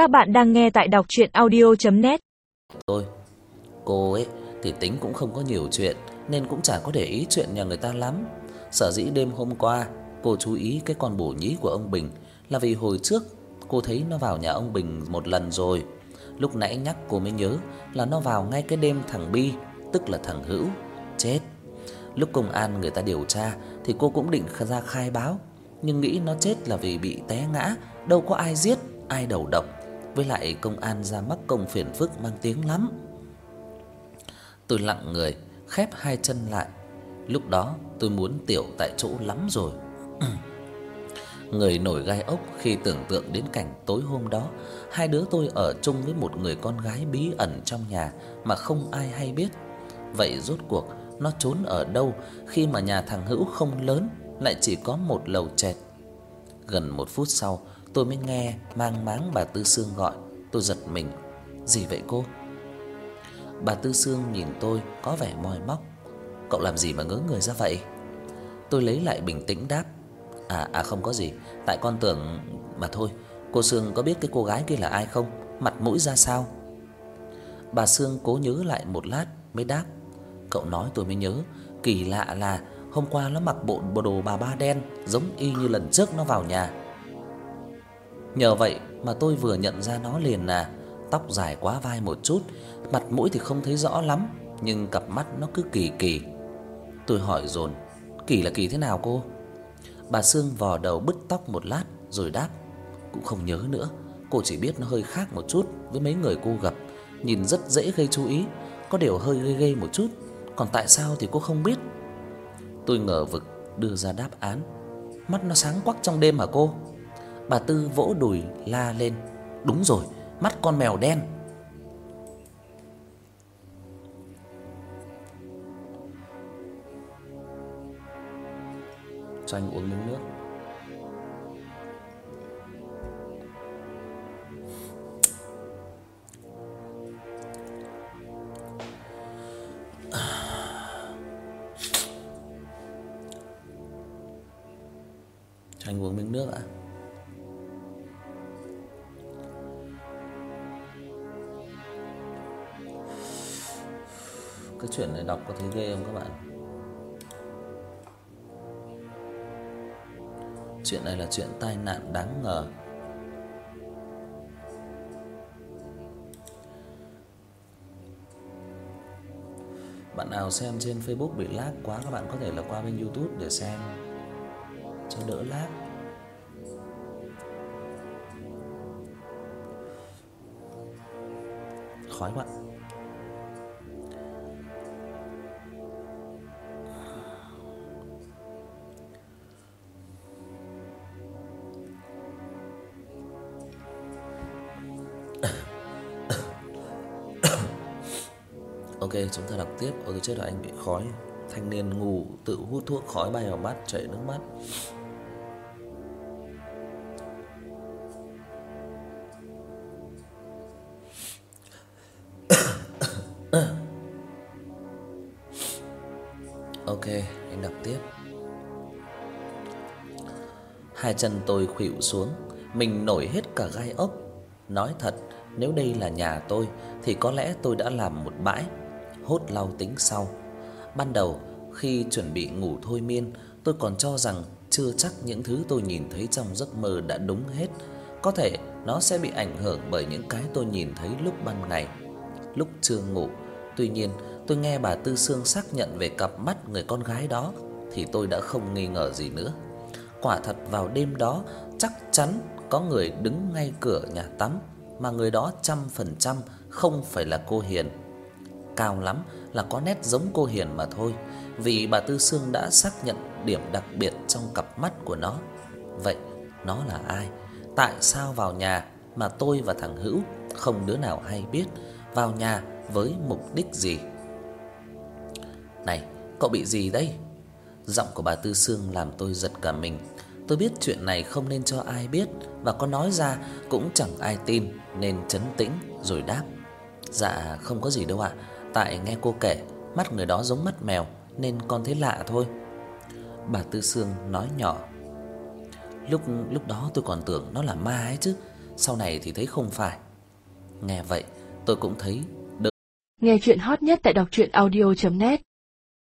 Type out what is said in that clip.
Các bạn đang nghe tại đọc audio net Tôi, cô ấy thì tính cũng không có nhiều chuyện nên cũng chả có để ý chuyện nhà người ta lắm. Sở dĩ đêm hôm qua cô chú ý cái con bổ nhí của ông Bình là vì hồi trước cô thấy nó vào nhà ông Bình một lần rồi. Lúc nãy nhắc cô mới nhớ là nó vào ngay cái đêm thằng Bi, tức là thằng Hữu chết. Lúc công an người ta điều tra thì cô cũng định ra khai báo, nhưng nghĩ nó chết là vì bị té ngã, đâu có ai giết, ai đầu độc. Với lại công an ra mắc công phiền phức mang tiếng lắm. Tôi lặng người, khép hai chân lại. Lúc đó tôi muốn tiểu tại chỗ lắm rồi. người nổi gai ốc khi tưởng tượng đến cảnh tối hôm đó, hai đứa tôi ở chung với một người con gái bí ẩn trong nhà mà không ai hay biết. Vậy rốt cuộc nó trốn ở đâu khi mà nhà thằng Hữu không lớn, lại chỉ có một lầu trệt. Gần một phút sau, tôi mới nghe mang máng bà Tư Sương gọi, tôi giật mình. "Gì vậy cô?" Bà Tư Sương nhìn tôi có vẻ moi móc. "Cậu làm gì mà ngớ người ra vậy?" Tôi lấy lại bình tĩnh đáp. "À à không có gì, tại con tưởng mà thôi, cô Sương có biết cái cô gái kia là ai không? Mặt mũi ra sao?" Bà Sương cố nhớ lại một lát mới đáp. Cậu nói tôi mới nhớ, kỳ lạ là hôm qua nó mặc bộ bộ đồ bà ba đen giống y như lần trước nó vào nhà. Nhờ vậy mà tôi vừa nhận ra nó liền là tóc dài quá vai một chút, mặt mũi thì không thấy rõ lắm, nhưng cặp mắt nó cứ kỳ kỳ. Tôi hỏi dồn, kỳ là kỳ thế nào cô? Bà Sương vò đầu bứt tóc một lát rồi đáp, cũng không nhớ nữa, cô chỉ biết nó hơi khác một chút với mấy người cô gặp, nhìn rất dễ gây chú ý, có điều hơi ghê ghê một chút, còn tại sao thì cô không biết. Tôi ngờ vực đưa ra đáp án. Mắt nó sáng quắc trong đêm hả cô? Bà Tư vỗ đùi la lên. Đúng rồi, mắt con mèo đen. Cho anh uống miếng nước. Cho anh uống miếng nước ạ. Cái chuyện này đọc có thấy ghê không các bạn? Chuyện này là chuyện tai nạn đáng ngờ. Bạn nào xem trên Facebook bị lag quá, các bạn có thể là qua bên YouTube để xem cho đỡ lag. Khói bạn. Ok, chúng ta đọc tiếp. Ôi tôi chết rồi anh bị khói. Thanh niên ngủ tự hút thuốc khói bay vào mắt chảy nước mắt. Ok, anh đọc tiếp. Hai chân tôi khuỵu xuống, mình nổi hết cả gai ốc. Nói thật, nếu đây là nhà tôi thì có lẽ tôi đã làm một bãi hốt lau tính sau. Ban đầu khi chuẩn bị ngủ thôi miên, tôi còn cho rằng chưa chắc những thứ tôi nhìn thấy trong giấc mơ đã đúng hết, có thể nó sẽ bị ảnh hưởng bởi những cái tôi nhìn thấy lúc ban ngày, lúc chưa ngủ. Tuy nhiên, tôi nghe bà Tư Sương xác nhận về cặp mắt người con gái đó thì tôi đã không nghi ngờ gì nữa. Quả thật vào đêm đó chắc chắn có người đứng ngay cửa nhà tắm mà người đó trăm phần trăm không phải là cô Hiền. Cao lắm là có nét giống cô Hiền mà thôi, vì bà Tư Sương đã xác nhận điểm đặc biệt trong cặp mắt của nó. Vậy nó là ai? Tại sao vào nhà mà tôi và thằng Hữu không đứa nào hay biết, vào nhà với mục đích gì? Này, cậu bị gì đấy? Giọng của bà Tư Sương làm tôi giật cả mình. Tôi biết chuyện này không nên cho ai biết và có nói ra cũng chẳng ai tin nên trấn tĩnh rồi đáp. Dạ không có gì đâu ạ, tại nghe cô kể mắt người đó giống mắt mèo nên con thấy lạ thôi. Bà Tư Sương nói nhỏ. Lúc lúc đó tôi còn tưởng nó là ma ấy chứ, sau này thì thấy không phải. Nghe vậy, tôi cũng thấy Nghe chuyện hot nhất tại đọc audio net